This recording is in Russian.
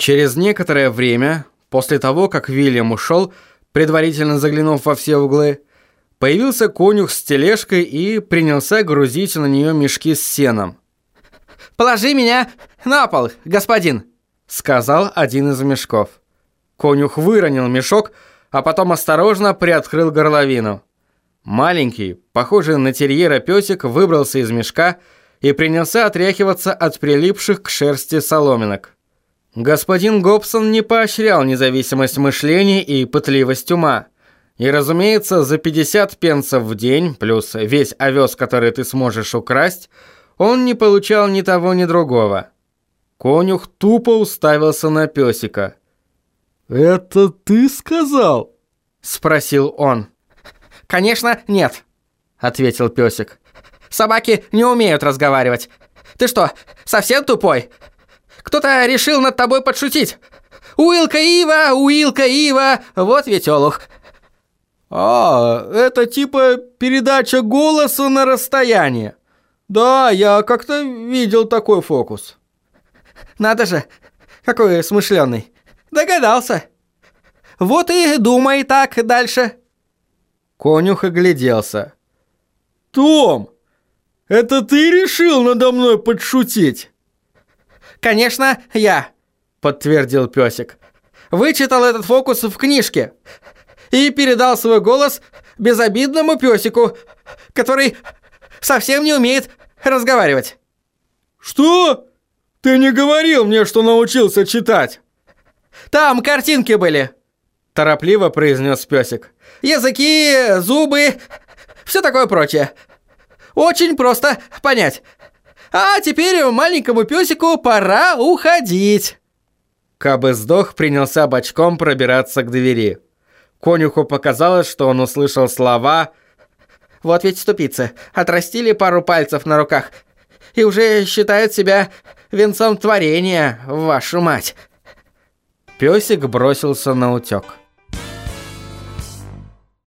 Через некоторое время, после того, как Вильям ушел, предварительно заглянув во все углы, появился конюх с тележкой и принялся грузить на нее мешки с сеном. «Положи меня на пол, господин!» — сказал один из мешков. Конюх выронил мешок, а потом осторожно приоткрыл горловину. Маленький, похожий на терьера песик, выбрался из мешка и принялся отряхиваться от прилипших к шерсти соломинок. Господин Гобсон не поощрял независимость мышления и пытливость ума. И, разумеется, за 50 пенсов в день, плюс весь овес, который ты сможешь украсть, он не получал ни того, ни другого. Конюх тупо уставился на песика. «Это ты сказал?» – спросил он. «Конечно, нет», – ответил песик. «Собаки не умеют разговаривать. Ты что, совсем тупой? Кто-то решил над тобой подшутить. Уилка Ива, Уилка Ива, вот ведь олух». «А, это типа передача голоса на расстояние. Да, я как-то видел такой фокус». «Надо же, какой смышленый. Догадался. Вот и думай так дальше». Конюх огляделся. «Том, это ты решил надо мной подшутить?» «Конечно, я», — подтвердил песик. «Вычитал этот фокус в книжке и передал свой голос безобидному песику, который совсем не умеет разговаривать». «Что? Ты не говорил мне, что научился читать?» «Там картинки были», – торопливо произнес песик. «Языки, зубы, все такое прочее. Очень просто понять. А теперь маленькому песику пора уходить». Кабы принялся бочком пробираться к двери. Конюху показалось, что он услышал слова «Вот ведь ступицы, отрастили пару пальцев на руках и уже считают себя венцом творения, вашу мать». Песик бросился на утек.